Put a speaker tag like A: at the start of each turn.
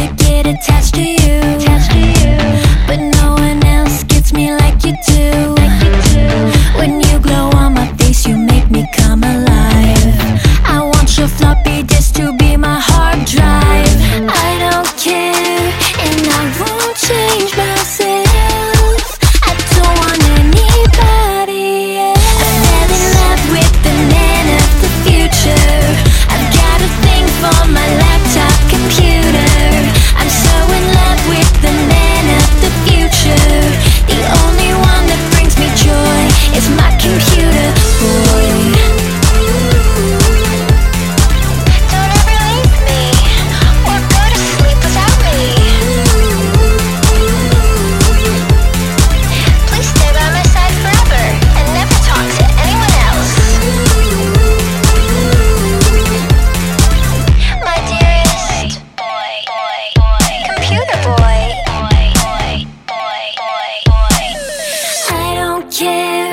A: to get attached to you. Care,